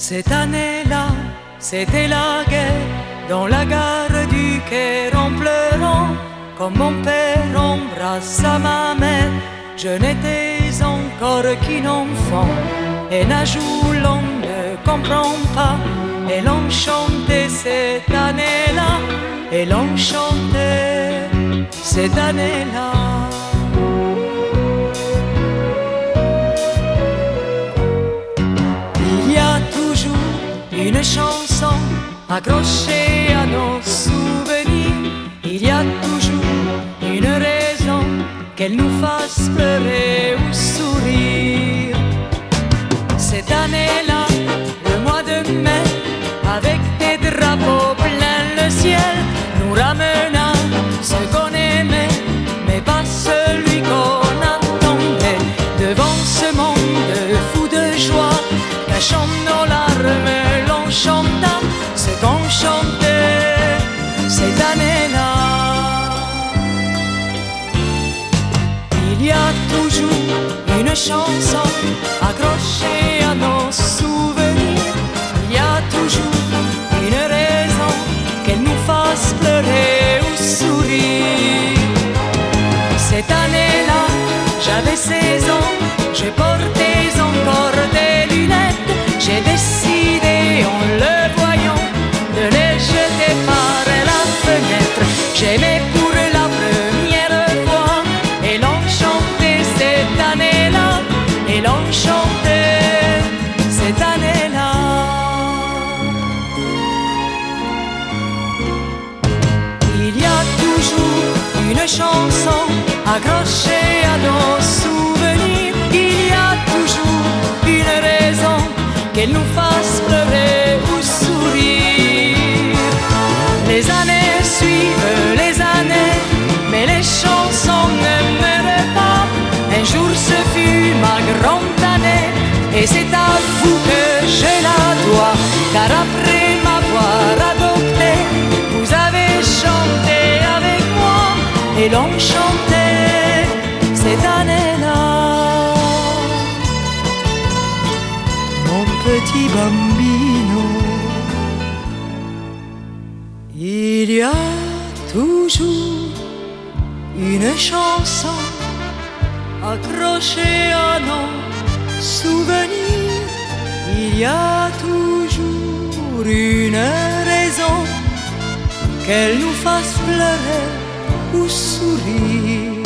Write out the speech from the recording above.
Cette année-là, c'était la guerre dans la gare du Caire en pleurant. Comme mon père embrassa ma mère, je n'étais encore qu'une enfant. Et jour l'on ne comprend pas. Et l'on chantait cette année-là, et l'on chantait cette année-là. Une chanson accrochée à nos souvenirs. Il y a toujours une raison qu'elle nous fasse pleurer ou sourire. Cette année-là, cette année-là. Il y a toujours une chanson accrochée à nos souvenirs. Il y a toujours une raison qu'elle nous fasse pleurer ou sourire. Cette année-là, j'avais 16 ans, je portais encore des lunettes. J'ai décidé une chanson accrochée à nos souvenirs. Il y a toujours une raison qu'elle nous fasse pleurer ou sourire. Les années suivent les années, mais les chansons ne meurent pas. Un jour ce fut ma grande année, et c'est à vous que je la dois, car après et l'on cette année-là. Mon petit bambino, il y a toujours une chanson accrochée à nos souvenirs. Il y a toujours une raison qu'elle nous fasse pleurer ou sourire.